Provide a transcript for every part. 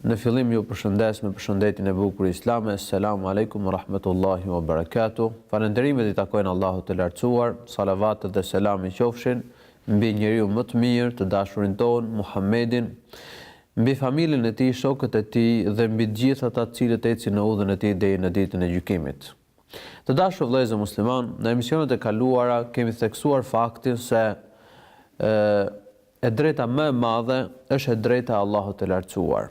Në fillim ju përshëndes me përshëndetjen e bukur islame, Esselamu Alejkum wa Rahmetullahi wa Barakatuh. Falënderimet i takojnë Allahut të Lartësuar, salavatet dhe selami qofshin mbi njeriun më të mirë, të dashurin tonë, Muhammedin, mbi familjen e tij, shokët e tij dhe mbi të gjithë ata të cilët ecin në udhën e tij deri në Ditën e Gjykimit. Të dashur vëllezër muslimanë, në emisionet e kaluara kemi theksuar faktin se e, e drejta më e madhe është e drejta e Allahut të Lartësuar.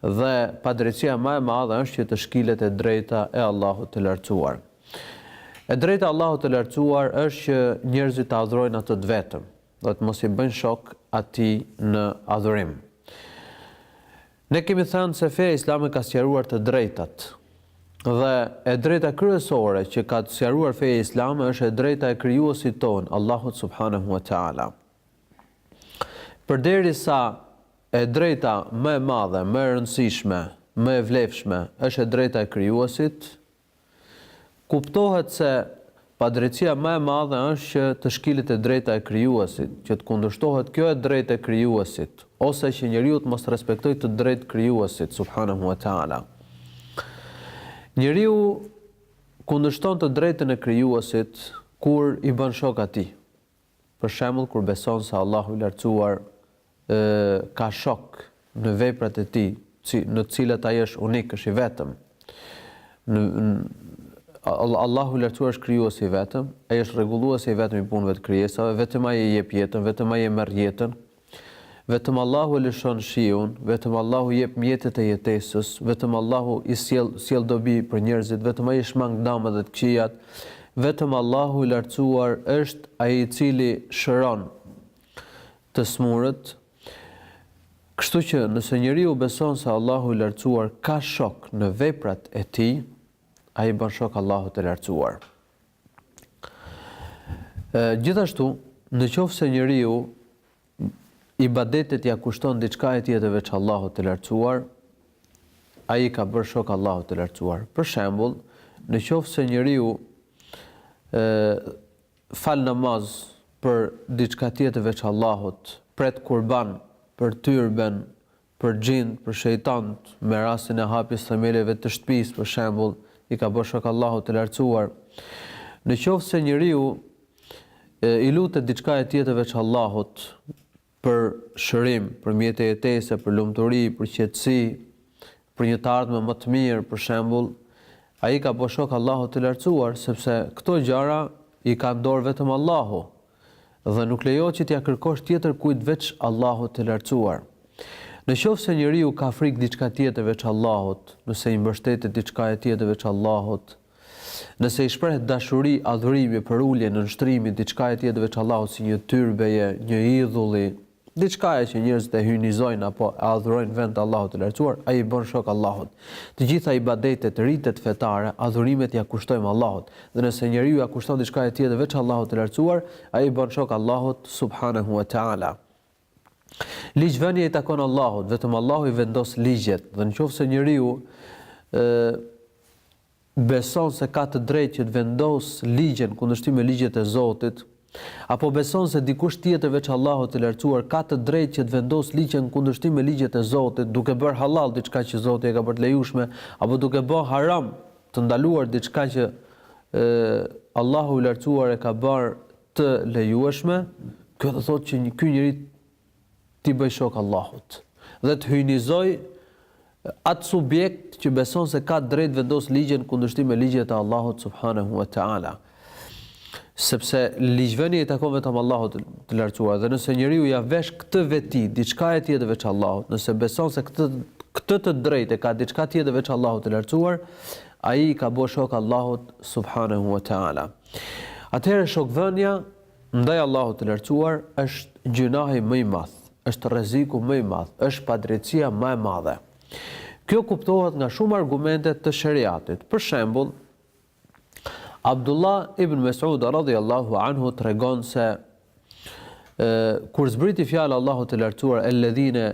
Dhe padrejtësia më e madhe është që të shkilet e drejta e Allahut të Lartësuar. E drejta e Allahut të Lartësuar është që njerëzit të adhurojnë atë të vetëm, dhe të mos i bëjnë shok atij në adhurim. Ne kemi thënë se feja islame ka sqaruar të drejtat. Dhe e drejta kryesore që ka sqaruar feja islame është e drejta e Krijuesit tonë, Allahut subhanehu ue teala. Përderisa e drejta më e madhe, më e rëndësishme, më e vlefshme është e drejta e Krijuesit, Kuptohet se padrejtësia më e madhe është që të shkilet e drejta e Krijuesit, që të kundërshtohet kjo e drejtë e Krijuesit, ose që njeriu të mos të respektojë të drejtë Krijuesit, subhanehu wa ta'ala. Njeriu kundërshton të drejtën e Krijuesit kur i bën shok Atij. Për shembull kur beson se Allahu i Lartësuar ka shok në veprat e Tij, në të cilat Ai është unik, është i vetëm. Allahu i Lartësuar është Krijuesi i vetëm, Ai është Rregulluesi i vetëm i punëve të krijesave, vetëm Ai e jep jetën, vetëm Ai e merr jetën, Vetëm Allahu e lëshon shiun, vetëm Allahu jep mjetet e jetesës, vetëm Allahu i sjell sjell dobi për njerëzit, vetëm Ai shmang dëmet dhe të këqijat, vetëm Allahu i Lartësuar është Ai i Cili shëron të smurët. Kështu që nëse njeriu beson se Allahu i Lartësuar ka shok në veprat e tij, ai bën shok Allahut të Lartësuar. Gjithashtu, në qoftë se njeriu ibadetet ja kushton diçkaje tjetër veç Allahut të Lartësuar, ai ka bërë shok Allahut të Lartësuar. Për shembull, në qoftë se njeriu ë fal namaz për diçka tjetër veç Allahut, pret kurban për tyrben, Për xhindët, për shejtanët, me rastin e hapjes themeleve të shtëpisë, për shembull, i ka bërë shok Allahut të Lartësuar. Në qoftë se njeriu i lutet diçkaje tjetër veç Allahut, për shërim, për mjete jetese, për lumturi, për qetësi, për një të ardhme më të mirë, për shembull, ai i ka bërë shok Allahut të Lartësuar, sepse këto gjëra i ka në dorë vetëm Allahu. dhe nuk lejohet që t'ia kërkosh tjetër kujt veç Allahut të Lartësuar. Në qoftë se njeriu ka frikë diçka tjetër veç Allahut, nëse i mbështetet diçkaje tjetër veç Allahut, nëse i shpreh dashuri, adhurimi, përulje, nënshtrimi diçkaje tjetër veç Allahut si një tyrbeje, një idhulli, Diçkaje që njerëzit e hyjnizojnë apo e adhurojnë vend të Allahut të Lartësuar, ai i bën shok Allahut. Të gjitha ibadetet, ritet fetare, adhurimet ia kushtojmë Allahut, dhe nëse njeriu ia kushton diçkaje tjetër veç Allahut të Lartësuar, ai i bën shok Allahut subhanahu wa ta'ala. Ligjvënia i takon Allahut, vetëm Allahu i vendos ligjet, dhe në qoftë se njeriu, beson se ka të drejtë që të vendos ligje në kundërshtim me ligjet e Zotit, apo beson se dikush tjetër veç Allahut të Lartësuar ka të drejtë që të vendos ligje në kundërshtim me ligjet e Zotit, duke bërë hallall diçka që Zoti e ka bërë të lejueshme, apo duke bë haram, të ndaluar diçka që Allahu i Lartësuar e ka bërë të lejueshme, kjo do thotë që ky njeri t'i bëj shok Allahut dhe të hyjnizoj atë subjekt që beson se ka drejt vendos ligje në kundërshtim me ligjet e Allahut subhanahu wa taala. Sepse ligjvënia i takon vetëm Allahut të lartësuar dhe nëse njeriu ia vesh këtë veti diçkaje tjetër veç Allahut, nëse beson se këtë këtë të drejtë e ka diçka tjetër veç Allahut të lartësuar, ai i ka bërë shok Allahut subhanahu wa taala. Atëherë shokvënia Ndaj Allahut të Lartësuar është gjynahi më i madh, është rreziku më i madh, është padrejtësia më e madhe. Kjo kuptohet nga shumë argumente të Sheriatit. Për shembull, Abdullah ibn Mes'ud radhiyallahu anhu tregon se kur zbriti fjala e Allahut të lartësuar alladhina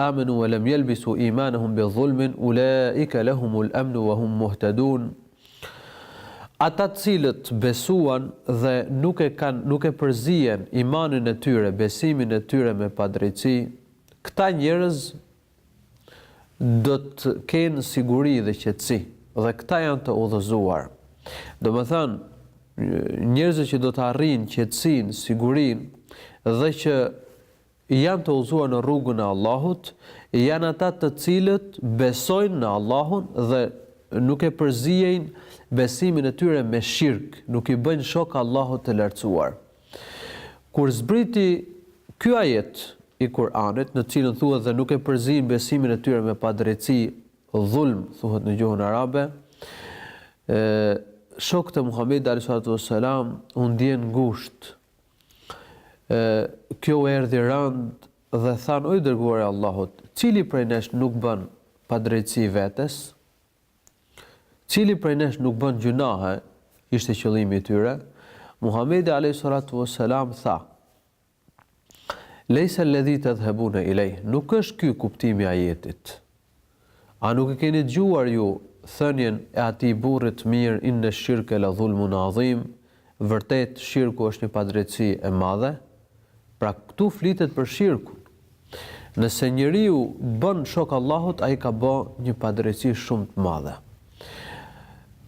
amanu wa lam yalbisu imanahum bi dhulmin ulaika lahumul amnu wa hum muhtadun Ata të cilët besuan dhe nuk e kanë nuk e përzien imanin e tyre, besimin e tyre me padrejtësi, këta njerëz do të kenë siguri dhe qetësi, dhe këta janë të udhëzuar. Domethënë, njerëzit që do të arrijnë qetësinë, sigurinë dhe që Janë të udhëzuar në rrugën e Allahut, janë ata të cilët besojnë në Allahun dhe nuk e përziejnë besimin e tyre me shirk, nuk i bëjnë shok Allahut të Lartësuar. Kur zbriti ky ajet i Kur'anit, në të cilin thuhet dhe nuk e përziejnë besimin e tyre me padrejtësi, dhulm thuhet në gjuhën arabe, shokët e Muhamedit, alejhi salatu vesselam, u ndjenë ngushtë, E, kjo u erdhi rëndë dhe thanë, o i dërguar i Allahut, cili prej nesh nuk bën padrejtësi vetes? Cili prej nesh nuk bën gjynahe? Ishte qëllimi i tyre. Muhamedi alayhi salatu wassalam tha: Lejse ledhi tedhhebune ilejh, nuk është ky kuptimi i ajetit. A nuk e keni dëgjuar ju thënien e atij burri të mirë inne shirke la dhulmun adhim, vërtet shirku është një padrejtësi e madhe? Pra këtu flitet për shirkun. Nëse njeriu bën shok Allahut ai ka bo një padrejtësi shumë të madhe.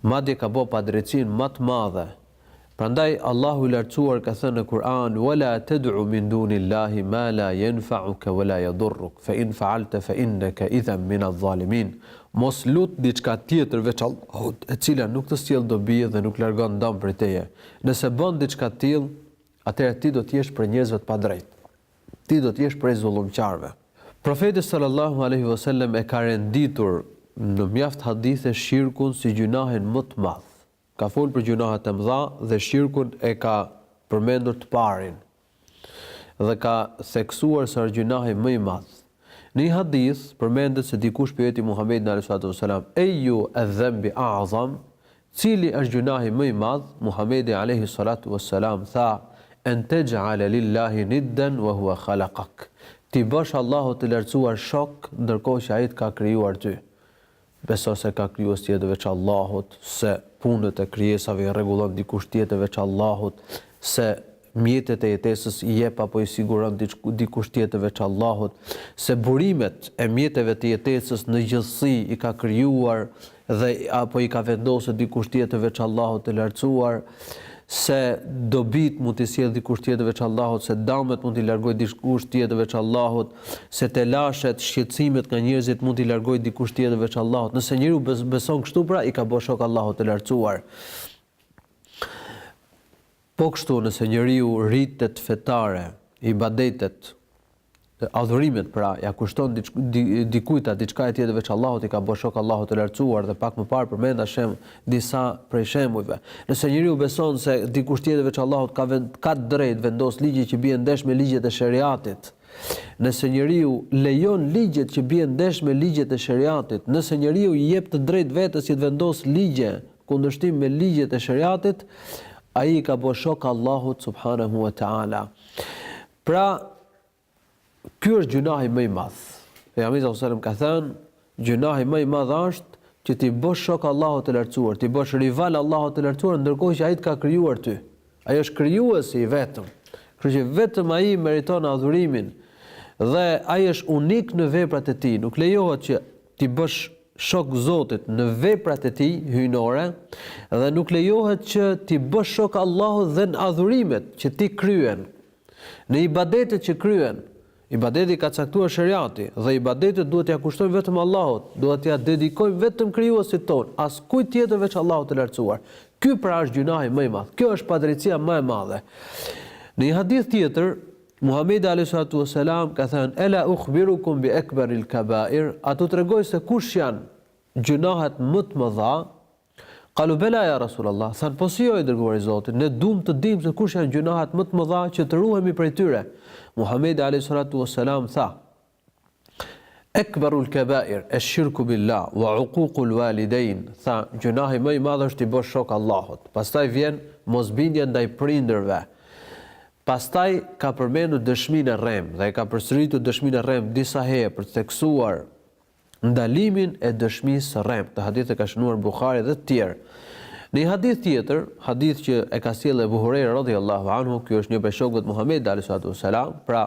Madje ka bo padrejtësinë më të madhe Prandaj Allahu i Lartësuar ka thënë në Kur'an, Wala tad'u min dunillahi ma la yanfa'uka wala yadurruk, fa in fa'alta fa innaka idhan min adh-dhalimin, Mos lut diçka tjetër veç Allahut, e cila nuk të sjell dobi dhe nuk largon dëm prej teje. Nëse bën diçka të tillë, atëherë ti do të jesh prej njerëzve të padrejtë. Ti do të jesh prej zullumqarëve. Profeti sallallahu alejhi ve sellem e ka renditur në mjaft hadithe shirkun si gjynahin më të madh, Ka fol për gjynahet e mëdha dhe shirkun e ka përmendur të parin dhe ka theksuar se është gjynahi më i madh. Në një hadith përmendet se dikush pyeti Muhamedin alejhi salatu ves selam, Eyyu adh-dhanbi a'zam? Cili është gjynahi më i madh? Muhamedi alejhi salatu ves selam tha, En tej'ale lillahi niddan wa huwa khalaqak, T'i bësh Allahut të Lartësuar shok, ndërkohë që Ai të ka krijuar ty. Beso se ka krijues tjetër veç Allahut, se punët e krijesave i rregullon dikush tjetër veç Allahut, se mjetet e jetesës i jep apo i siguron dikush tjetër veç Allahut, se burimet e mjeteve të jetesës në gjithësi i ka krijuar dhe apo i ka vendosur dikush tjetër veç Allahut të Lartësuar, se dobitë mund t'i sjellë dikush tjetër veç Allahut, se dëmet mund t'i largojë dikush tjetër veç Allahut, se telashet, shqetësimet nga njerëzit mund t'i largojë dikush tjetër veç Allahut. Nëse njeriu beson kështu pra i ka bërë shok Allahut të Lartësuar. Po kështu nëse njeriu ritet fetare, ibadetet, adhurimet pra ia kushton dikujt a diçkaje tjetër veç Allahut i ka bo shok Allahut të lartësuar dhe pak më parë përmenda shem disa prej shembujve nëse njeriu beson se dikush tjetër veç Allahut ka vend ka të drejtë të vendosë ligje që bien ndesh me ligjet e sheriatit nëse njeriu lejon ligjet që bien ndesh me ligjet e sheriatit nëse njeriu i jep të drejtë vetes që të vendosë ligje në kundërshtim me ligjet e sheriatit ai i ka bo shok Allahut subhanahu wa taala Pra, ky është gjynahi më i madh. Pejgamberi sallallahu alajhi wasallam ka thënë, gjynahi më i madh është që t'i bësh shok Allahut të lartësuar, t'i bësh rival Allahut të lartësuar ndërkohë që ai të ka krijuar ty. Ai është krijuesi i vetëm. Kështu që vetëm ai meriton adhurimin dhe ai është unik në veprat e tij. Nuk lejohet që t'i bësh shok Zotit në veprat e tij hyjnore dhe nuk lejohet që t'i bësh shok Allahut dhe në adhurimet që ti kryen, në ibadetet që kryen, ibadetet i ka caktuar sheriati dhe ibadetet duhet t'ia kushtojmë vetëm Allahut, duhet t'ia dedikojmë vetëm Krijuesit tonë, askujt tjetër veç Allahut të Lartësuar. Ky pra është gjynahi më i madh, kjo është padrejtësia më e madhe. Në një hadith tjetër, Muhamedi alejhi salatu ue selam ka thënë, Ela ukhbirukum bi ekbaril kabair, a t'u tregoj se kush janë gjynahet më të mëdha? Qalu bela ja Rasulallah, thanë po si jo i dërguar i Zotit, ne duam të dimë se kush janë gjynahet më të mëdha që të ruhemi prej tyre. Muhamedi alejhi salatu ue selam tha, Ekbaru l'kebair esh-shirku billah wa uququ l'walidein, tha, Gjynahi më i madh është t'i bësh shok Allahut. Pastaj vjen mosbindja ndaj prindërve. Pastaj ka përmendur dëshminë e rremë dhe e ka përsëritur dëshminë e rremë disa herë për të theksuar ndalimin e dëshmisë së rremë. Këtë hadith e ka shënuar Buhariu dhe të tjerë. Në një hadith tjetër, hadith që e ka sjellë Ebu Hurejra radhiyallahu anhu, ky është një prej shokëve të Muhamedit alayhi salatu wassalam, pra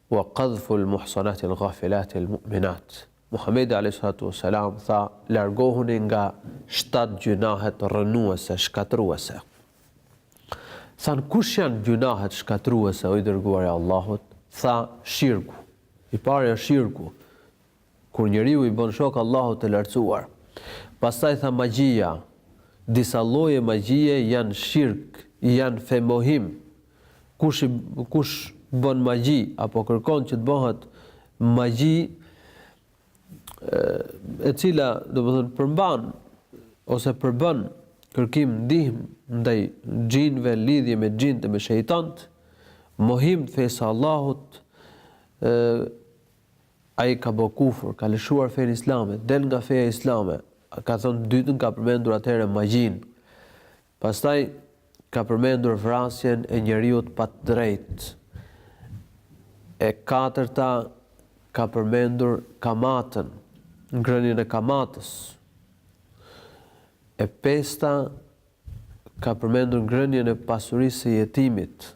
Wa qadhful muhsanatil ghafilatil mu'minat. Muhamedi alejhi salatu wa selam tha, Largohuni nga shtatë gjynahet rrënuese, shkatërruese. Thanë, Kush janë gjynahet shkatërruese, o i Dërguari i Allahut? Tha, Shirku. I pari është shirku. Kur njeriu i bën shok Allahut të Lartësuar. Pastaj tha magjia, disa lloje magjie janë shirk, janë femohim. Kush i kush bën magji apo kërkon që të bëhet magji e cila domethënë përmban ose përbën kërkim ndihmë ndaj xhinëve, lidhje me xhinët e me shejtanët, mohim të fesë së Allahut, Ai ka bo kufur, ka lëshuar fenë islame, del nga feja islame, ka thënë të dytën ka përmendur atëherë magjinë. Pastaj ka përmendur vrasjen e njeriut pa të drejtë. E katërta ka përmendur kamatën, ngrënien e kamatës. E pesta Ka përmendur ngrënien e pasurisë së jetimit.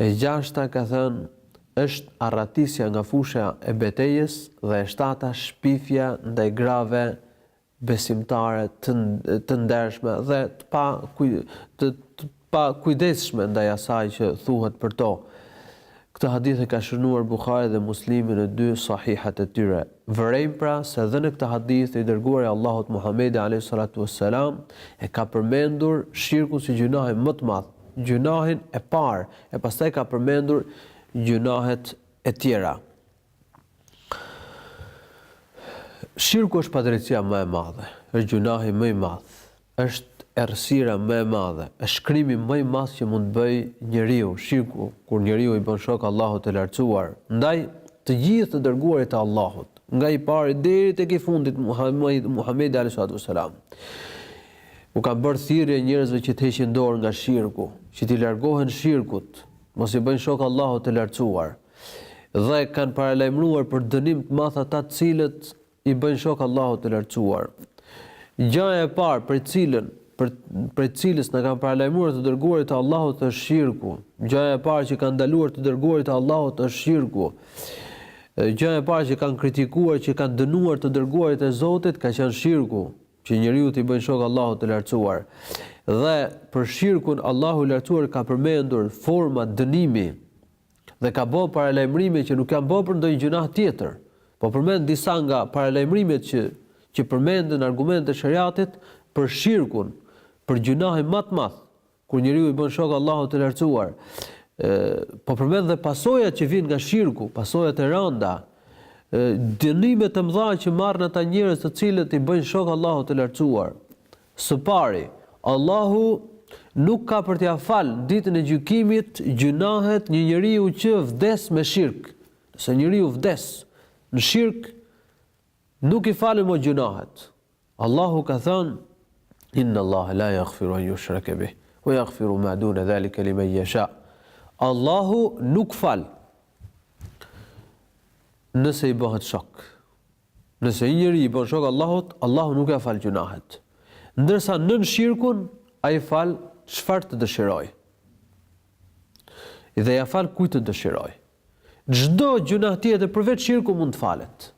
E gjashta ka thënë është arratisja nga fusha e betejës dhe e shtata shpifja ndaj grave besimtare të të ndershme dhe të pa të të pakujdesshme ndaj asaj që thuhet për to. Këtë hadith e ka shënuar Buhari dhe Muslimi në dy Sahihat e tyre. Vërejmë pra se dhe në këtë hadith i dërguari i Allahut Muhamedi alejhi salatu ue selam e ka përmendur shirkun si gjynahin më të madh, gjynahin e parë e pastaj ka përmendur gjynahet e tjera. Shirku është padrejtësia më e madhe, është gjynahi më i madh, është errësira më e madhe, është krimi më i madh që mund të bëjë njeriu, shirku, kur njeriu i bën shok Allahut të Lartësuar. Ndaj, të gjithë të dërguarit e Allahut, nga i pari deri tek i fundit Muhamedi alayhi salatu wasalam, u kanë bërë thirrje njerëzve që të heqin dorë nga shirku, që t'i largohen shirkut, mos i bëjnë shok Allahut të Lartësuar. Dhe kanë paralajmëruar për dënim të madh ata të cilët i bëjnë shok Allahut të Lartësuar. Gjaja e parë për të cilën për prej të cilës na kanë paralajmëruar të dërguarit e Allahut është shirku. Gjaja e parë që kanë ndaluar të dërguarit e Allahut është shirku. Gjaja e parë që kanë kritikuar, që kanë dënuar të dërguarit e Zotit ka qenë shirku, që njeriu t'i bëjë shok Allahut të Lartësuar. Dhe për shirkun Allahu i Lartësuar ka përmendur forma dënimi Dhe ka bërë paralajmërime që nuk janë bërë për ndonjë gjynah tjetër. Po përmend disa nga paralajmërimet që që përmendin argumentet e Sheriatit për shirkun, për gjynahin më të madh, kur njeriu i bën shok Allahut të Lartësuar. Po përmend dhe pasojat që vijnë nga shirku, pasojat e rënda, dënimet e mëdha që marrin ata njerëz të cilët i bëjnë shok Allahut të Lartësuar. Së pari, Allahu nuk ka për t'ia falë në Ditën e Gjykimit gjynahet një njeriu që vdes me shirk. Nëse njeriu vdes në shirk, nuk i falen më gjynahet. Allahu ka thënë: "Inna Allaha la yaghfiru an yushraka bih, wa yaghfiru ma duna dhalika liman yasha." Allahu nuk fal nëse i bëhet shok. Nëse një njeri i bën shok Allahut, Allahu nuk ia fal gjynahet. Ndërsa nën shirkun, Ai fal çfarë të dëshirojë. Dhe ia fal kujt të dëshirojë. Çdo gjynah tjetër përveç shirkut mund të falet.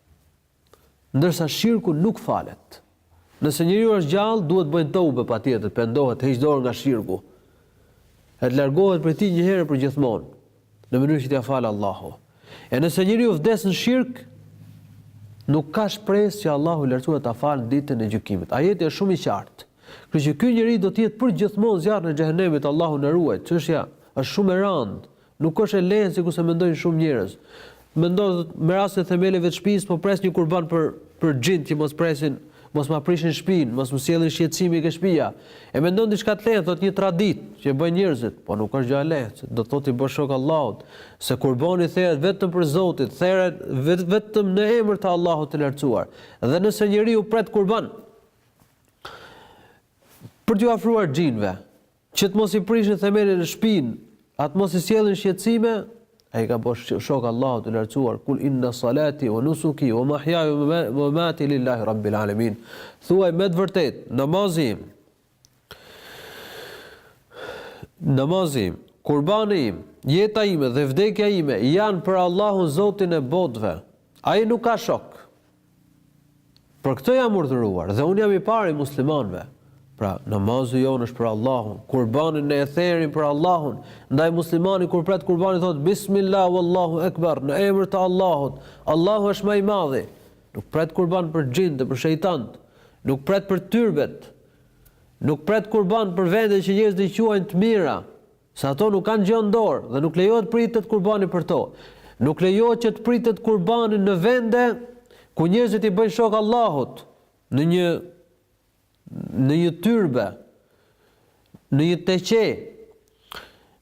Ndërsa shirku nuk falet. Nëse njeriu është gjallë, duhet të bëjë teube, patjetër, të pendohet, të heqë dorë nga shirku e të largohet prej tij një herë përgjithmonë, në mënyrë që t'ia falë Allahu. E nëse njeriu vdes në shirk, nuk ka shpresë që Allahu i lartësuar ta falë në ditën e gjykimit. Ajeti është shumë i qartë. Kështu që ky njeri do të jetë përgjithmonë n'zjarrin e xhehenemit, Allahu na ruajt. Çështja është shumë e randë, Nuk është e lehtë sikurse mendojnë shumë njerëz. Mendo me rastin e themeleve të shtëpisë, po pres një kurban për për xhinjtë që mos presin, mos ma prishin shtëpinë, mos më sjellin shqetësime ke shtëpia. E mendon diçka të lehtë, thotë një traditë që e bëjnë njerëzit, po nuk është gjë e lehtë. Do të thotë ti bësh shok Allahut, se kurbani theret vetëm për Zotin, theret vetëm në emër të Allahut të lartësuar. Dhe nëse njeriu pret kurban për t'u afruar xhinjve, Që të mos i prishin themelin në shpinë, a të mos i sjellin shqetësime, ai ka bo shok Allahut të lartësuar, kul inna salati wa nusuki wa mahyaya wa mamati lillahi rabbil alamin. Thuaj me të vërtetë, namazi im, namazi im, kurbani im, jeta ime dhe vdekja ime janë për Allahun Zotin e botëve. Ai nuk ka shok. Për këtë jam urdhëruar dhe unë jam i pari i muslimanëve. Pra, namazi jonë është për Allahun, kurbanin ne e therim për Allahun, ndaj muslimani kur pret kurbanin thotë bismillah wallahu ekber, në emër të Allahut, Allahu është më i madhi. Nuk pret kurban për xhinët e për shejtanët, nuk pret për tyrbet, nuk pret kurban për vendet që njerëzit i quajnë të mira, Se ato nuk kanë gjë në dorë dhe nuk lejohet pritet kurbani për to. Nuk lejohet që të pritet kurbani në vende ku njerëzit i bëjnë shok Allahut, në një në një tyrbe, në një teqe,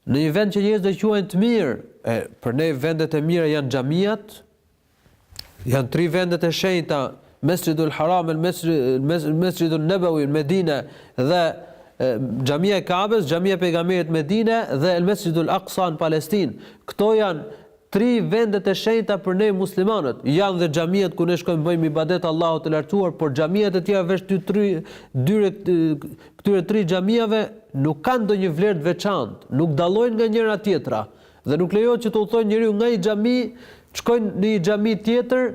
në një vend që njerëzit e quajnë të mirë, e për ne vendet e mira janë xhamiat, Janë tri vendet e shenjta, Mesxhidul Haram, Mesxhidul Nebewi n'Medine, dhe xhamia e Kabes, xhamia e Pejgamberit Medine, dhe El Mesxhidul Aksa në Palestinë. Këto janë tri vendet e shenjta për ne muslimanët. Janë dhe xhamiat ku ne shkojmë bëjmë ibadet Allahut të lartësuar, por xhamiat e tjera veç këtyre, këtyre tri xhamiave nuk kanë ndonjë vlerë të veçantë, nuk dallojnë nga njëra tjetra. Dhe nuk lejohet që të udhëtojë njeriu nga një xhami, të shkojë në një xhami tjetër,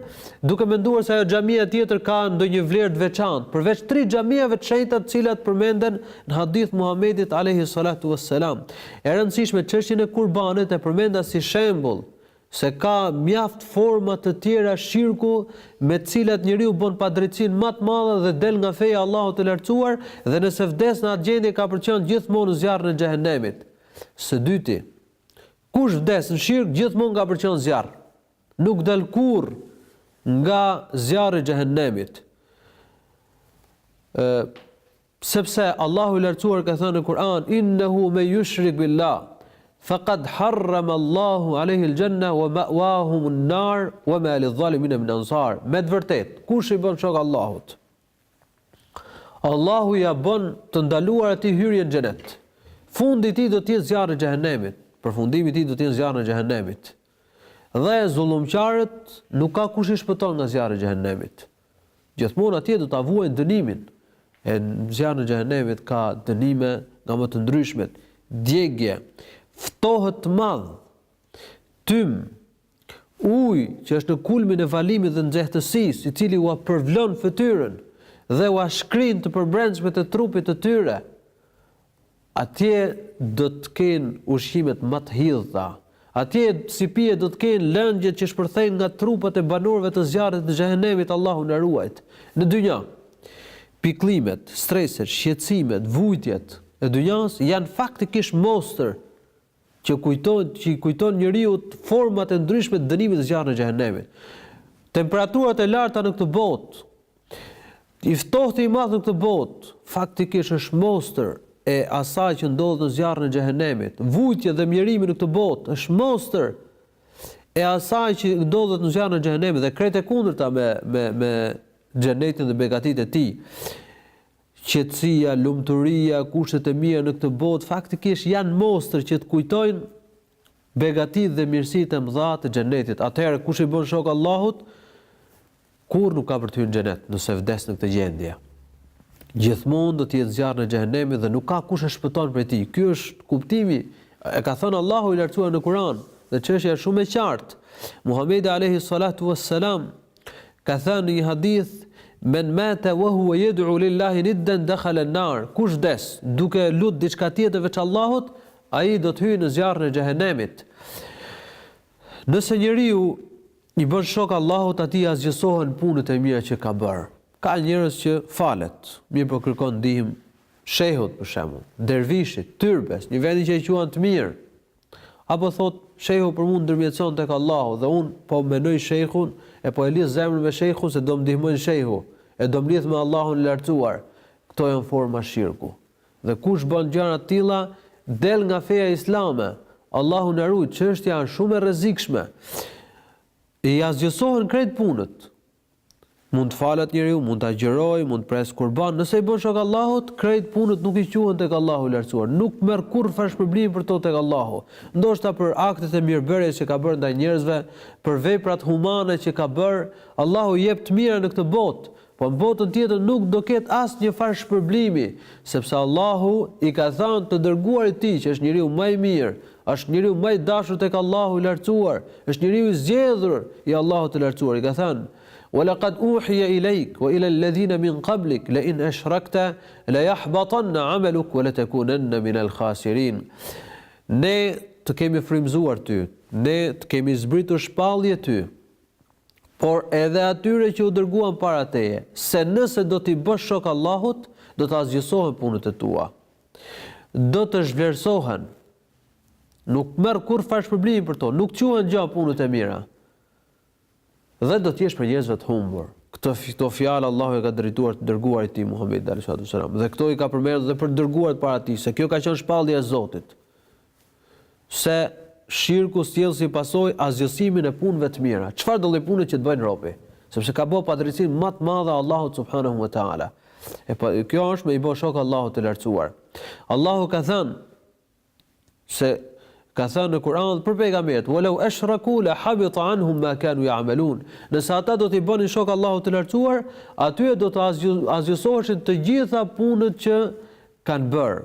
duke menduar se ajo xhamia tjetër ka ndonjë vlerë të veçantë, përveç tri xhamiave të shenjta të cilat përmenden në hadithet e Muhamedit alejhi salatu ves selam. E rëndësishme, çështjen e kurbanit e përmenda si shembull se ka mjaft forma të tjera shirku me të cilat njeriu bën padrejtësinë më të madhe dhe del nga feja e Allahut të Lartësuar dhe nëse vdes në atë gjendje ka për t'qenë gjithmonë në zjarrin e xhehenemit. Së dyti, kush vdes në shirk gjithmonë ka për t'qenë n'zjarr. Nuk del kurrë nga zjarri i Xhehenemit. Ë sepse Allahu i Lartësuar ka thënë në Kur'an innahu men yushrik billah faqad harrama Allahu alayhi al-janna wa ma'wahu an-nar wa ma lidh-dhalimin min ansar. Me të vërtetë, kush i bën shok Allahut, Allahu ia bën të ndaluar atij hyrjen në xhenet. Fundi i tij do të jetë zjarri i xhehenemit, përfundimi i tij do të jetë zjarri i xhehenemit. Dhe zullumqarët nuk ka kush i shpëton nga zjarri i xhehenemit. Gjithmonë atje do ta vuajnë dënimin. E në zjarrin e xhehenemit ka dënime nga më të ndryshmet, djegie, ftohtë të madh, tym, Ujë, që është në kulmin e valimit dhe nxehtësisë, i cili ua përvlon fytyrën dhe ua shkrin të përbrendshmet e trupit të tyre, atje do të kenë ushqimet më të hidhta. Atje, si pije, do të kenë lëngjet që shpërthejnë nga trupat e banorëve të zjarrit të Xhehenemit, Allahu na ruajt. Në dynja, pikëllimet, streset, shqetësimet, vujtjet e dynjasë janë faktikisht mostër që kujton që i kujton njeriut format e ndryshme të dënimit të zjarrit të xhehenemit. Temperaturat e larta në këtë botë, i ftohtë i madh në këtë botë, faktikisht është mostër e asaj që ndodhet në zjarrin e xhehenemit. Vujtja dhe mjerimi në këtë botë është mostër e asaj që ndodhet në zjarrin e xhehenemit dhe krejt e kundërta me me me xhenetin dhe begatitë e tij. Qetësia, lumturia, kushtet e mira në këtë botë faktikisht janë mostër që të kujtojnë begatitë dhe mirësitë e mëdha të Xhenetit. Atëherë kush i bën shok Allahut, kurrë nuk ka për të hyrë në Xhenet, nëse vdes në këtë gjendje. Gjithmonë do të jetë në zjarr të Xhehenemit dhe nuk ka kush e shpëton prej tij. Ky është kuptimi e ka thënë Allahu i lartësuar në Kur'an dhe çështja është shumë e qartë. Muhamedi alayhi salatu wassalam Ka thënë një hadith, Men mata wa huwa yad'u lillahi niddan dakhala an-nar. Kush des duke lut diçka tjetër veç Allahut, ai do të hyjë në zjarrin e xhehenemit. Nëse njeriu i bën shok Allahut, atij asgjësohen punët e mira që ka bërë. Ka njerëz që falet, mirë po kërkon ndihmë shehut për shembull, dervishit, tyrbes, një vendi që e quan të mirë. Apo thotë, Shejhu për mua ndërmjetëson tek Allahu dhe unë po menoj Shejhun e po e lidh zemrën me Shejhun se do më ndihmojë Shejhu e do më lidh me Allahun e Lartësuar, këto janë forma shirku. Dhe kush bën gjëra të tilla, del nga feja islame, Allahu na rujt, çështja është shumë e rrezikshme, i asgjësohen krejt punët, Mund të falet njeriu, mund të agjërojë, mund të presë kurban, nëse i bën shok Allahut, krejt punët nuk i quhen tek Allahu i Lartësuar, nuk merr kurrfarë shpërblimi për to tek Allahu, ndoshta për aktet e mirëbërjes që ka bërë ndaj njerëzve, për veprat humane që ka bërë, Allahu i jep të mira në këtë botë, po në botën tjetër nuk do ketë asnjëfarë shpërblimi, sepse Allahu i ka thanë të dërguarit të Tij që është njeriu më i mirë, Është njeriu ma i dashur tek Allahu i Lartësuar, është njeriu i zgjedhur i Allahut të Lartësuar, i ka thanë, Wa laqad uhije ilejk wa ila alladhina min qablik la in ashrakte la jahbatanne amaluk wa la takunanna min al khasirin. Ne të kemi frymëzuar ty, ne të kemi zbritur shpallje ty, por edhe atyre që u dërguan para teje, se nëse do t'i bësh shok Allahut, do të asgjësohen punët e tua. do të zhvlerësohen. Nuk merr kurrë farë shpërblimi për to, nuk quhen gja punët e mira. Dhe do të jesh prej njerëzve të humbur. Këtë këto fjalë Allahu ia ka drejtuar të dërguarit të tij Muhamedit alayhi salatu wasalam. Dhe këto i ka përmendur dhe për dërguarit para tij, se kjo ka qenë shpallja e Zotit. se shirku sjell si pasojë asgjësimin e punëve të mira, çfarëdo lloj pune që të bëjë robi, sepse ka bërë padrejtësinë më të madhe Allahut subhanehu ve teala. E pra, kjo është me i bë shok Allahut të lartësuar. Allahu i Lartësuar ka thënë në Kur'an për pejgamberët, "Walau ashraku la habita anhum ma kanu ya'malun." Nëse ata do t'i bënin shok Allahut të lartësuar, atyre do t'u asgjësoheshin të gjitha punët që kanë bërë.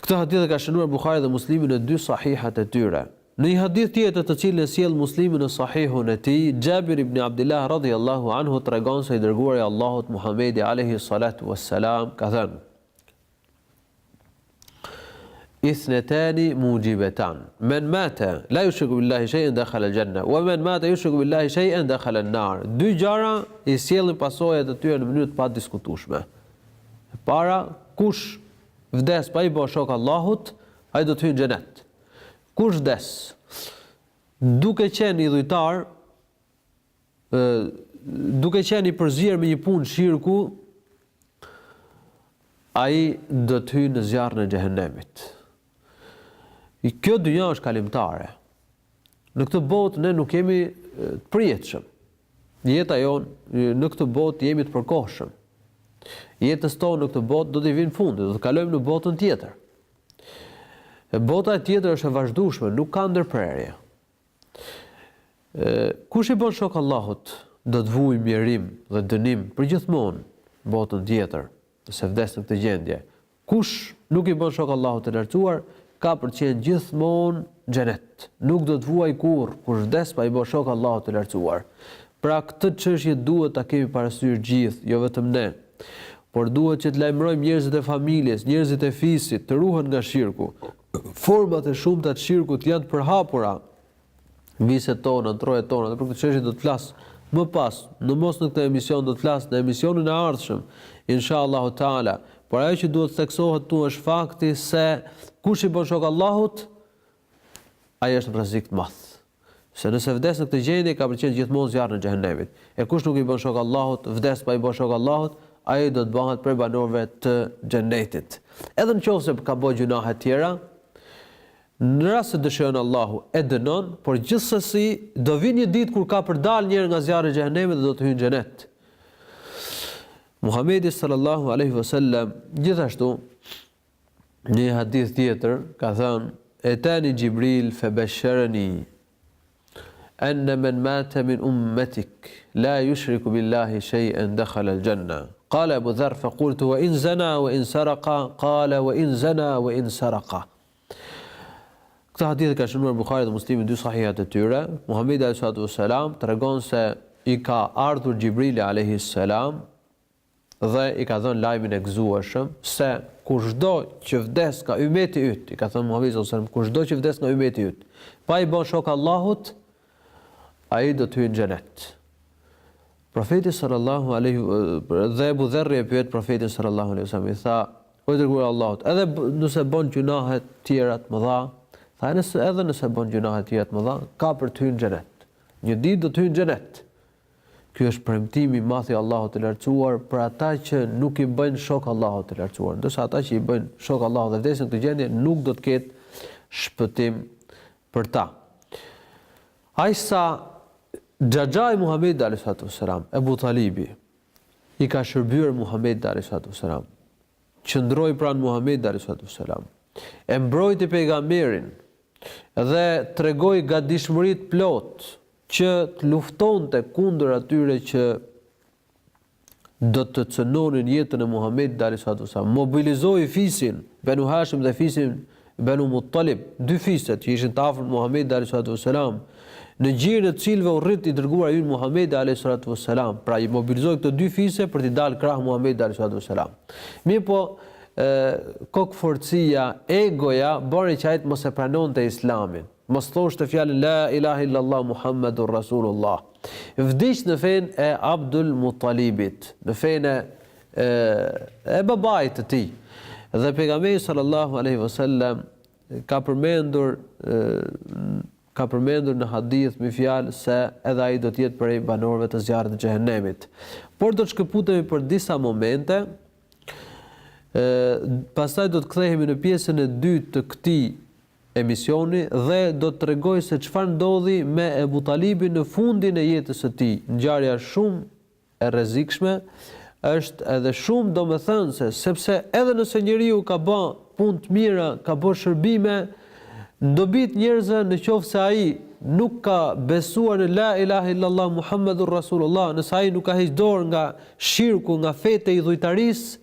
Këtë hadith e ka shënuar Buhariu dhe Muslimi në dy Sahihat e tyre. Në një hadith tjetër të cilin e sjell Muslimi në Sahihun e tij, Xhabir ibn Abdullah radhiyallahu anhu tregon se i Dërguari i Allahut Muhamedi alejhi salatu was salam ka thënë, Ithnetani mujibatan, men mata la yushriku billahi shay'an dakhala al-janna, wa men mata yushriku billahi shay'an dakhala an-nar. Dy gjana i sjellin pasojat e tyre në mënyrë të padiskutueshme. E para, kush vdes pa i bë shok Allahut, ai do të hyjë në xhenet. Kush vdes duke qenë idhujtar, ë duke qenë i përzier me një punë shirku, ai do të hyjë në zjarrin e xhehenemit. Kjo dynja është kalimtare. Në këtë botë ne nuk jemi të përjetshëm. Jeta jonë në këtë botë jemi të përkohshëm. Jetës tonë në këtë botë do t'i vijë fundi, do të kalojmë në botën tjetër. E bota tjetër është e vazhdueshme, nuk ka ndërprerje. Ë kush i bën shok Allahut, do të vuajë mjerim dhe dënim përgjithmonë në botën tjetër, nëse vdes në këtë gjendje. Kush nuk i bën shok Allahut të Lartësuar, ka për të qenë gjithmonë në xhenet. Nuk do të vuajë kurrë, kush vdes pa i bë shok Allahut të Lartësuar. Pra këtë çështje duhet ta kemi parasysh gjithë, jo vetëm ne. Por duhet që të lajmërojmë njerëzit e familjes, njerëzit e fisit, të ruhen nga shirku. Format e shumta të shirkut janë të përhapura viset tona, trojet tona dhe për këtë çështje do të flas më pas, në mos në këtë emision do të flas në emisionin e ardhshëm, inshallahu teala. Por ajo që duhet të theksohet këtu është fakti se kush i bën shok Allahut, ai është në rrezik të madh. Se nëse vdes në këtë gjendje ka për të qenë gjithmonë në zjarr të xhehenemit. E kush nuk i bën shok Allahut, vdes pa i bën shok Allahut, ai do të bëhet prej banorëve të xhenetit. Edhe në qoftë se ka bërë gjunahe të tjera, Në rast se dëshiron Allahu, e dënon, por gjithsesi do vijë një ditë kur ka për të dalë njëherë nga zjarri i Xhehenemit dhe do të hyjë në Xhenet. Muhamedi sallallahu alaihi wasallam gjithashtu në një hadith tjetër ka thënë Etani Xhibril fe beshereni ennehu men mate min ummetike la yushriku billahi shay'an dakhala al-janna. Qala Abu Dharr fa qultu wa in zana wa in saraqa qala wa in zana wa in saraqa. Këtë hadith e ka shënuar Bukhari dhe Muslimi në dy sahihat e tyre. Muhamedi alayhi salatu wasalam tregon se i ka ardhur Xhibrili alayhi salam dhe i ka dhënë lajmin e gëzueshëm se kushdo që vdes nga ymeti yt, i ka thënë Muhamedit sallallahu alaihi wasallam, kushdo që vdes nga ymeti yt, pa i bën shok Allahut, Ai do të hyjë në xhenet. Profeti sallallahu alaihi dhe Abu Dherri e pyet profetin sallallahu alaihi wasallam i tha O i dërguar i Allahut, edhe nëse bën gjunahe të tjera të mëdha, tha nëse edhe nëse bën gjunahe të tjera të mëdha, ka për të hyrë në xhenet. Një ditë do të hyjë në xhenet. Ky është premtimi i madh i Allahut të Lartësuar për ata që nuk i bëjnë shok Allahut të Lartësuar. Ndërsa ata që i bëjnë shok Allahut dhe vdesin në këtë gjendje nuk do të ketë shpëtim për ta. Aq sa xhaxha i Muhamedit alayhi salatu wasalam, Ebu Talibi, i ka shërbyer Muhamedit alayhi salatu wasalam. Qëndroi pranë Muhamedit alayhi salatu wasalam. E mbrojti pejgamberin dhe tregoi gatishmëri të plotë që të luftonte kundër atyre që do të cënonin jetën e Muhamedit alejhi salatu ves selam. Mobilizoi fisin Benu Hashim dhe fisin Benu Muttalib, dy fiset që ishin të afërm të Muhamedit alejhi salatu ves selam, në gjirin e të cilëve u rrit i dërguari ynë Muhamedi alejhi salatu ves selam. Pra i mobilizoi këto dy fise për t'i dalë krah Muhamedit alejhi salatu ves selam. Mirëpo kokëfortësia, egoja bëri që ai të mos e pranonte Islamin. Mos thoshte fjalën la ilahe illallah Muhammedun Rasulullah. Vdiq në fenë e Abdul Muttalibit, në fenë e e babait të tij. Dhe pejgamberi sallallahu alaihi wasallam ka përmendur ka përmendur në hadith me fjalë se edhe ai do të jetë prej banorëve të zjarrit të xhehenemit. Por do të shkëputemi për disa momente, ë pastaj do të kthehemi në pjesën e dytë të këtij emisioni dhe do të tregoj se çfarë ndodhi me Ebu Talibin në fundin e jetës së tij. Ngjarja është shumë e rrezikshme, është edhe shumë domethënëse, sepse edhe nëse njeriu ka ba punë të mira, ka bo shërbime, në dobi të njerëzve në qoftë se ai nuk ka besuar në La ilahe illallah Muhammedun Rasulullah, nëse ai nuk ka heq dorë nga shirku, nga fetë e idhujtarisë,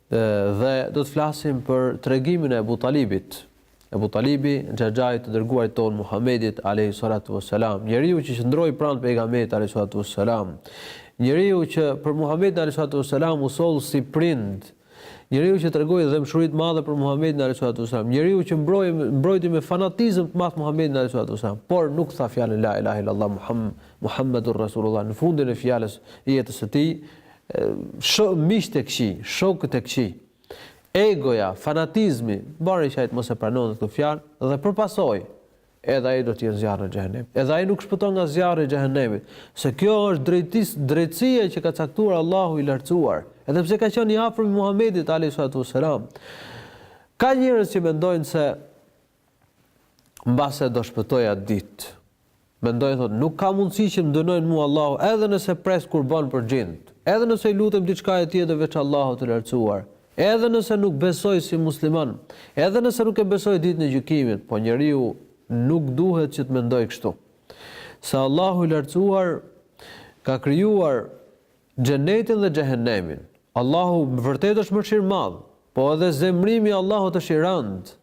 Dhe do të flasim për tregimin e Ebu Talibit. Ebu Talibi, xhaxhai i të dërguarit tonë Muhamedit alejhi salatu uasselam, njeriu që qëndroi pranë pejgamberit alejhi salatu uasselam, njeriu që për Muhamedin alejhi salatu uasselam u soll si prind, njeriu që tregoi dhëmshuri të madhe për Muhamedin alejhi salatu uasselam, njeriu që mbroi mbrojti me fanatizëm të madh Muhamedin alejhi salatu uasselam, por nuk tha fjalën la ilaha illallah Muhammed Muhammedur Rasulullah në fundin e fjalës jetës së tij, Sho, miqtë e këqij, shokët e këqij. Egoja, fanatizmi, e bani që ai të mos e pranonte këtë fjalë dhe për pasojë edhe ai do të jetë në zjarrin e xhehenemit. Edhe ai nuk shpëton nga zjarri i xhehenemit, se kjo është drejtis, drejtësia që ka caktuar Allahu i lartësuar, edhe pse ka qenë i afërm i Muhamedit alejhi salatu uasselam. Ka njerëz që mendojnë se Mbase do shpëtoj atë ditë. Mendoj thotë, nuk ka mundësi që më dënon mua Allahu edhe nëse pres kurban për xhintë, edhe nëse i lutem diçkaje tjetër veç Allahut të Lartësuar, edhe nëse nuk besoj si musliman, edhe nëse nuk e besoj Ditën e Gjykimit, po njeriu nuk duhet që të mendojë kështu. Se Allahu i Lartësuar ka krijuar Xhenetin dhe Xhehenemin. Allahu vërtet është Mëshirëmadh, po edhe zemërimi i Allahut është i rëndë,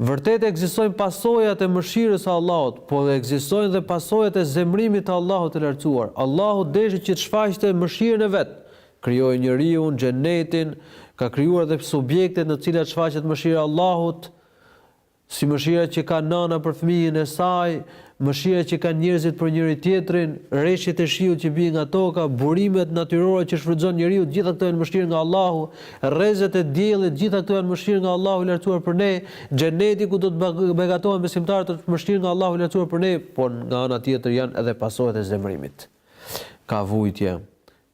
Vërtet ekzistojnë pasojat e mëshirës së Allahut, por ekzistojnë dhe pasojat e zemërimit të Allahut të Lartësuar. Allahu deshi që të shfaqte mëshirën e Vet, krijoi njeriun, xhennetin, ka krijuar dhe subjektet në të cilat shfaqet mëshira e Allahut, si mëshira që ka nana për fëmijën e saj, Mëshira që kanë njerëzit për njëri-tjetrin, reshjet e shiut që bie nga toka, burimet natyrore që shfrytëzon njeriu, gjitha këto janë mëshirë nga Allahu, rrezet e diellit, gjitha këto janë mëshirë nga Allahu i Lartësuar për ne, xheneti ku do të begatohen besimtarët është mëshirë nga Allahu i Lartësuar për ne, por nga ana tjetër janë edhe pasojat e zemërimit. Ka vujtje,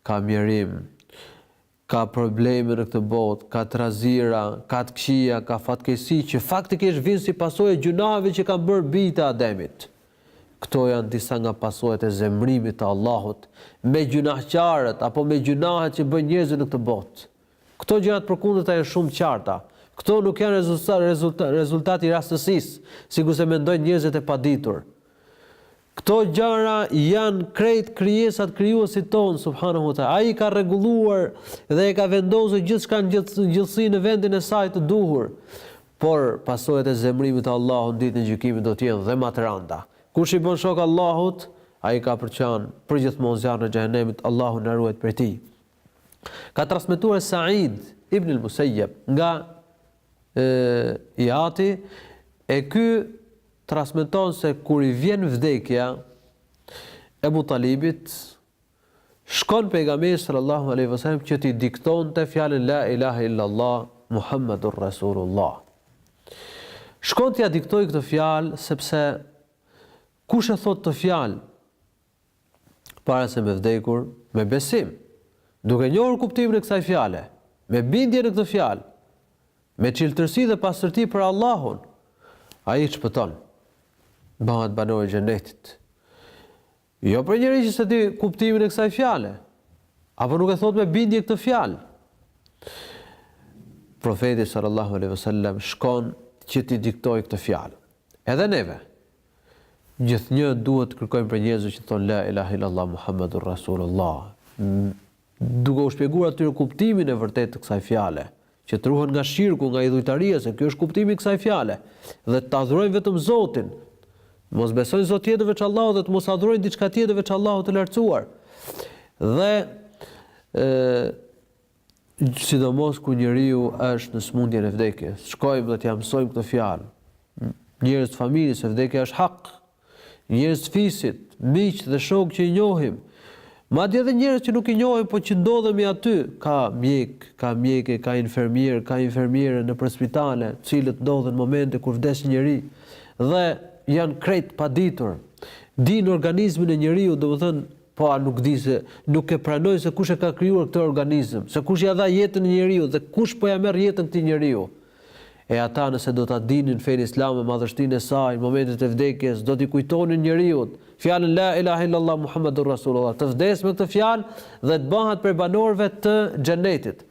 ka mjerim, Ka probleme në këtë botë, ka trazira, ka të këqija, ka fatkeqësi që faktikisht vijnë si pasojë e gjynaheve që kanë bërë bijtë e Ademit. Këto janë disa nga pasojat e zemërimit të Allahut me gjynahqarët apo me gjynahet që bëjnë njerëzit në këtë botë. Këto gjëra të përkundërta janë shumë të qarta. Këto nuk janë rezultat i rastësisë, sikurse mendojnë njerëzit e paditur. Këto gjëra janë krejt krijesat krijuesit tonë subhanehu ve teala ai ka rregulluar dhe e ka vendosur gjithçka në gjithësi në vendin e saj të duhur por pasojat e zemërimit të Allahut në ditën e gjykimit do të jenë dhe ma të rënda kush i bën shok Allahut ai ka për çan përgjithmonë zjarrin e xhehenemit Allahu na ruajtë prej tij ka transmetuar Said ibn al-Musayyab nga i ati, e ky transmeton se kur i vjen vdekja Ebu Talibit, shkon pejgamberi sallallahu alaihi wasallam që t'i diktonte fjalën la ilaha illa Allah Muhammadur Rasulullah. Shkon t'ia diktojë këtë fjalë sepse kush e thotë këtë fjalë para se me vdekur, me besim, duke njohur kuptimin e kësaj fjale, me bindje në këtë fjalë, me çiltërsi dhe pastërti për Allahun, ai shpëton, bëhet banor i Xhenetit. Jo për njeri që s'e di kuptimin e kësaj fjale, apo nuk e thotë me bindje këtë fjalë. Profeti sallallahu alaihi wasallam shkon që t'i diktojë këtë fjalë. Edhe neve, Gjithnjë duhet të kërkojmë prej njerëzve që të thonë La ilahe illallah Muhammedun Rasulullah, duke u shpjeguar atyre kuptimin e vërtetë të kësaj fjale, që të ruhen nga shirku, nga idhujtaria, se ky është kuptimi i kësaj fjale, dhe të adhurojnë vetëm Zotin, të mos besojnë zot tjetër veç Allahut dhe të mos adhurojnë diçka tjetër veç Allahut të Lartësuar. Dhe ë Sidomos kur njeriu është në smundjen e vdekjes. Shkojmë dhe t'ia mësojmë këto fjalë njerëz të familjes se vdekja është hak. Njerëz të fisit, miq dhe shokë që i njohim, madje edhe njerëz që nuk i njohim po që ndodhemi aty, ka mjek, ka mjeke, ka infermier, ka infermiere nëpër spitale, të cilët ndodhen momente kur vdes një njeri dhe janë krejt të paditur. Dinë organizmin e njeriut, domethënë Po a nuk dinë, se nuk e pranojnë se kush e ka krijuar këtë organizëm, se kush ia dha jetën njeriut dhe kush po ia merr jetën këtij njeriu. E ata nëse do ta dinin fenë islame madhështinë e saj në momentet e vdekjes do t'i kujtonin njeriut fjalën la ilahe illallah muhammedun rasulullah të vdesë me këtë fjalë dhe të bahet prej banorëve të xhenetit.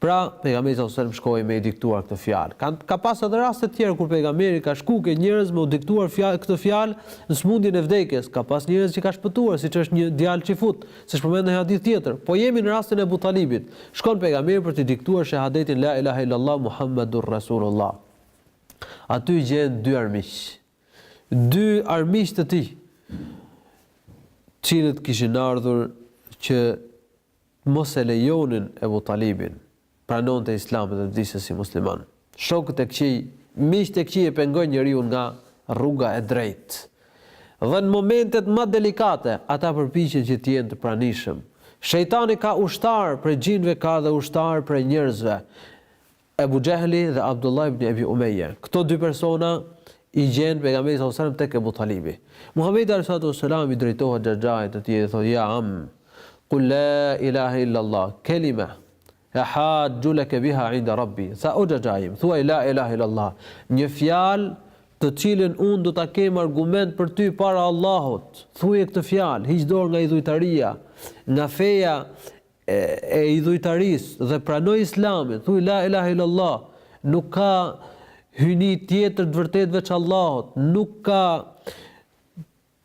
Pra, Pejgamberi sallallahu alejhi ve sellem shkoi me i diktuar këtë fjalë. Ka ka pas edhe raste të tjera kur Pejgamberi ka shku ke njerëz me u diktuar fjalë këtë fjalë në sëmundjen e vdekjes, ka pas njerëz që ka shpëtuar, siç është një djalë çifut, siç përmendet në një hadith tjetër. Po jemi në rastin e Ebu Talibit. Shkon Pejgamberi për t'i diktuar shehadetin La ilahe illallah Muhammedun Rasulullah. Aty gjen dy armiq. Dy armiq të tij, të cilët kishin ardhur që T'mos e lejonin Ebu Talibin t'pranonte Islamin dhe t'vdiste si musliman. Shokët e këqij, miqtë e këqij e pengojnë njeriun nga rruga e drejtë. Dhe në momentet ma delikate, ata përpiqen që të jenë të pranishëm. Shejtani ka ushtarë prej xhinëve ka dhe ushtarë prej njerëzve. Ebu Xhehli dhe Abdullah ibn Ebi Umeje, këto dy persona i gjen Pejgamberi sallallahu alejhi ve sellem tek Ebu Talibi. Muhamedi alejhi salatu ve selam i drejtohet xhaxhait të tij dhe thotë, Ja am, Kul la ilahe illa Allah, kelime, e haxhu leke biha inda Rabbi, tha, O xhaxhai im, thuaj la ilahe illa Allah, një fjalë të cilën unë do ta kem argument për ty para Allahut. Thuaje këtë fjalë, hiq dorë nga idhujtaria, nga feja e idhujtarisë dhe pranoje islamin, thuj la ilahe illallah, nuk ka hyjni tjetër të vërtetë veç Allahut, nuk ka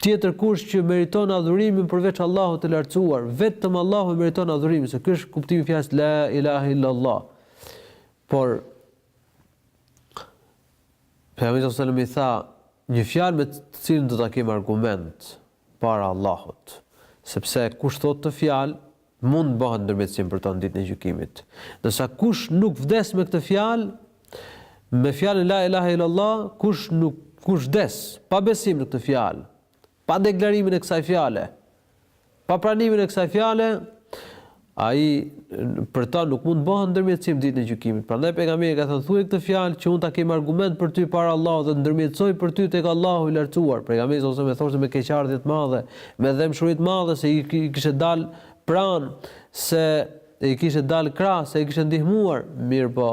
tjetër kush që meriton adhurimin përveç Allahut të lartësuar, vetëm Allahu e meriton adhurimin, se ky është kuptimi i fjalës la ilahe illallah. Por Pejgamberi sallallahu alajhi wasallam i tha një fjalë me të cilën do ta kem argument. para Allahut, sepse kush thotë këtë fjalë, mund të bëhet ndërmjetësim për të në Ditën e Gjykimit. Ndërsa kush nuk vdes me këtë fjalë, me fjalën la ilahe illallah, kush nuk kush vdes pa besim në këtë fjalë, pa deklarimin e kësaj fjale, pa pranimin e kësaj fjale, Ai, për ta, nuk mund të bëhet ndërmjetësim Ditën e Gjykimit. Prandaj Pejgamberi ka thënë, Thuaj këtë fjalë që unë ta kem argument për ty para Allahut dhe të ndërmjetësoj për ty tek Allahu i Lartësuar. Pejgamberi sallallahu alajhi wasallam e thoshte me keqardhje të madhe, me dhembshuri të madhe se i kishte dalë pranë, se i kishte dalë krah, se e kishte ndihmuar, mirëpo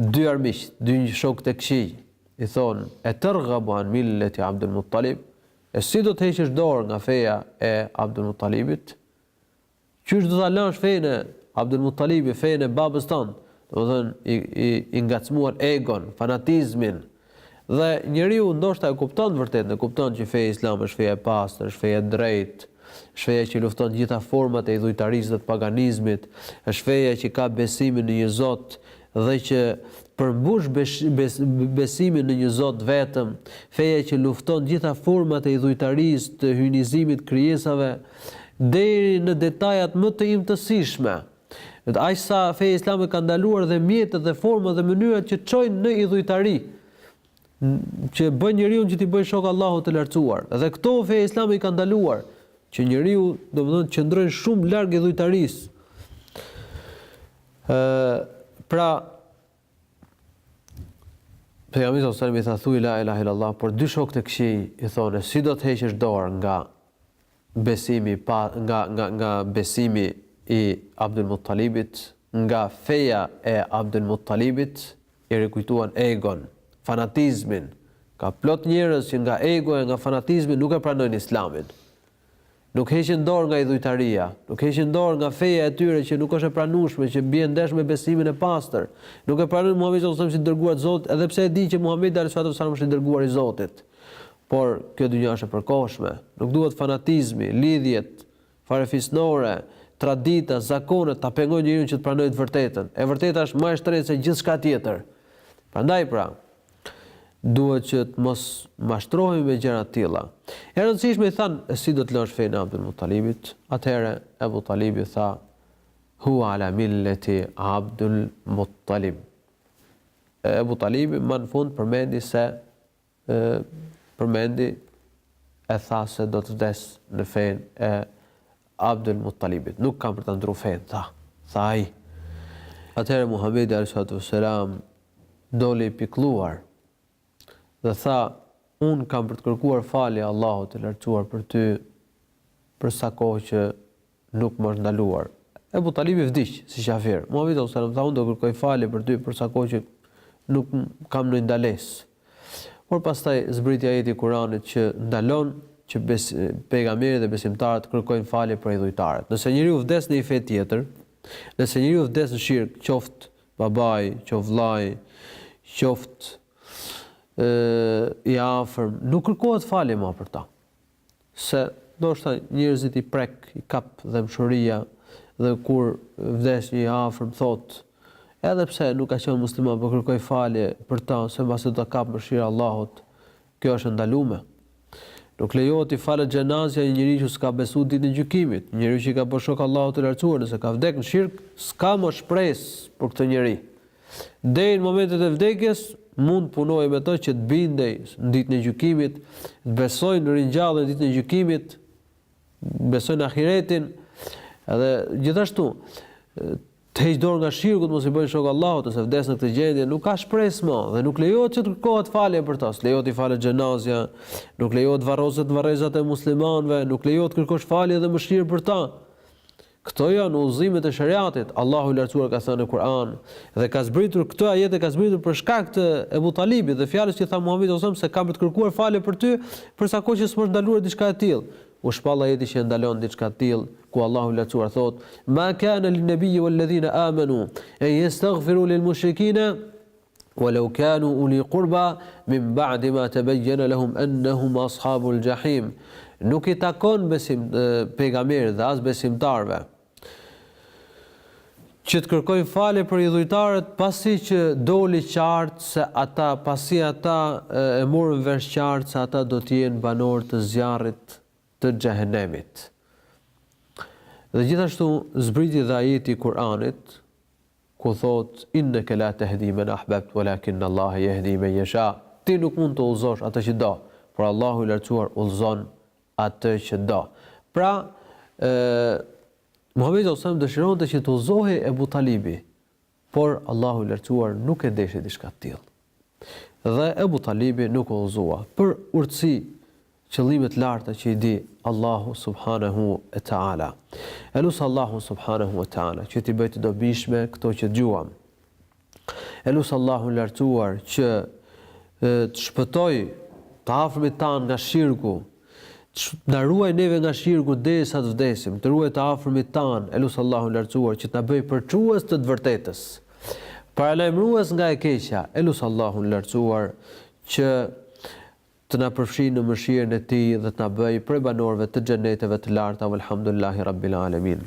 dy armiqtë, dy shokët e këqij, i thonë, e tërghabu an milleti Abdul Muttalib, e si do të heqësh dorë nga feja e Abdul Muttalibit? Qysh do ta lësh fenë e Abdul Muttalibit, fenë e babës tënd, domethënë i i i ngacmuan egon, fanatizmin. Dhe njeriu ndoshta e kupton të vërtetën, e kupton që feja islame është feja e pastër, është feja e drejtë, është feja që lufton të gjitha format e idhujtarisë dhe të paganizmit, është feja që ka besimin në një Zot dhe që përmbush besimin në një Zot vetëm, feja që lufton gjitha format e idhujtarisë, të hyjnizimit të krijesave, deri në detajat më të imtësishme, aq sa feja islame ka ndaluar dhe mjetet dhe format dhe mënyrat që çojnë në idhujtari, që bën njeriun që t'i bëjë shok Allahut të Lartësuar. Dhe këto feja islame i ka ndaluar, që njeriu, domethënë, të qëndrojë shumë larg idhujtarisë. Ë pra Pejgamberi sallallahu alajhi wasallam i tha thuaj la ilaha illallah, por dy shokët e këqij i thonë si do të heqësh dorë nga besimi pa nga nga nga besimi i Abdul Muttalibit, nga feja e Abdul Muttalibit, i rikujtuan egon, fanatizmin. Ka plot njerëz që nga ego e nga fanatizmi nuk e pranojnë Islamin. Nuk heqin dorë nga idhujtaria, nuk heqin dorë nga feja e tyre që nuk është e pranueshme, që bie ndesh me besimin e pastër. Nuk e pranojnë Muhamedin sallallahu alejhi wasallam si të dërguar të Zotit, edhe pse e dinë që Muhamedi alejhi salatu wasalam është i dërguari i Zotit. Por, kjo dynja është e përkohshme. Nuk duhet fanatizmi, lidhjet farefisnore, traditat, zakonet ta pengojnë njeriun që të pranojë të vërtetën. E vërteta është më e shtrenjtë se gjithçka tjetër. Prandaj pra, Duhet që të mos mashtrohemi me gjëra të tilla. E rëndësishme i thanë, e si do të lësh fenë e Abdul Muttalibit? Atëherë Ebu Talibi tha, Huwa ala milleti Abdul Muttalib. E Ebu Talibi më në fund përmendi se e, përmendi e tha se do të vdes në fenë e Abdul Muttalibit, nuk kam për ta ndrru fenë, tha, tha ai. Atëherë Muhamedi alaihi salatu ves selam doli i pikëlluar dhe tha, unë kam për të kërkuar falje Allahut të lartësuar për ty për sa kohë që nuk më është ndaluar. Ebu Talibi vdiq si qafir. Muhamedi alaihi salatu ves selam tha, unë do kërkoj falje për ty për sa kohë që nuk kam ndonjë ndalesë. Por pastaj zbriti ajeti i Kuranit që ndalon që pejgamberi dhe besimtarët kërkojnë falje për idhujtarët. Nëse njeriu vdes në një fe tjetër, nëse njeriu vdes në shirk, qoftë babai, qoftë vllai, qoftë i afërm, nuk kërkohet falje ma për ta. se ndoshta njerëzit i prek, i kap dhembshuria dhe kur vdes një i afërm thotë, edhe pse nuk ka qenë musliman po kërkoj falje për ta se mbase do ta kap mëshira e Allahut. Kjo është e ndalume. Nuk lejohet t'i falet xhenazja një njeriu që s'ka besu ditën e gjykimit, një njeriu që i ka bërë shok Allahut të Lartësuar nëse ka vdek në shirk s'ka më shpresë për këtë njeri. Deri në momentet e vdekjes, mund të punojmë me të që të bindej në Ditën e Gjykimit, të besojë në ringjalljen në Ditën e Gjykimit, të besojë në Ahiretin, edhe gjithashtu të heqë dorë nga shirku, të mos i bëjë shok Allahut nëse vdes në këtë gjendje, nuk ka shpresë më dhe nuk lejohet që të kërkohet falje për ta. S'lejohet t'i falet xhenazja, nuk lejohet varroset në varrezat e muslimanëve, nuk lejohet t'kërkosh falje dhe mëshirë për ta. Këto janë udhëzimet e Sheriatit, Allahu i Lartësuar ka thënë në Kur'an, dhe ka zbritur këto ajete ka zbritur për shkak të Ebu Talibit dhe fjalës që tha Muhamedi sallallahu alejhi wasallam se kam për të kërkuar falje për ty për sa kohë që s'më është ndaluar diçka e tillë. U shpall ajeti që e ndalon diçka të tillë, ku Allahu i Lartësuar thotë, Ma kana lin-nabiyyi wal-ladhina amanu an yastaghfiru lil-mushrikina Walau kanu uli qurba min ba'di ma tabayyana lahum annahum ashabul jahim. Nuk i takon besim pejgamberit dhe as besimtarëve që të kërkojnë falje për idhujtarët pasi që doli qartë se ata pasi ata e morën vesh qartë se ata do të jenë banorë të zjarrit të xhehenemit. Dhe gjithashtu zbriti dhe ajeti i Kur'anit ku thotë inneke la tehdi men ahbebt walakin Allahe jehdi men jesha, ti nuk mund të udhëzosh atë që do, por Allahu i Lartësuar udhëzon atë që do. Pra, ë Muhamedi sallallahu alejhi we sellem dëshironte që të udhëzohej Ebu Talibi, por Allahu i Lartësuar nuk e deshi diçka të tillë. Dhe Ebu Talibi nuk u udhëzua, për urtësi, qëllime të larta që i di Allahu subhanehu e teala. E lus Allahun subhanehu e teala që t'i bëjë të dobishme këto që dëgjuam. E lus Allahun e Lartësuar që të shpëtojë të afërmit tanë nga shirku, Na ruajë neve nga shirku derisa të vdesim, të ruajë të afërmit tanë, e lus Allahun e Lartësuar që të na bëjë përçues të të vërtetës, paralajmërues nga e keqja, e lus Allahun e Lartësuar që të na përfshijë në mëshirën e Tij dhe të na bëjë prej banorëve të Xheneteve të Larta, Walhamdulillahi Rabbil Alemin.